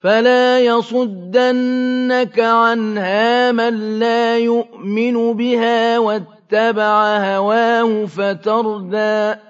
فلا يصدنك عنها من لا يؤمن بها واتبع هواه فتردى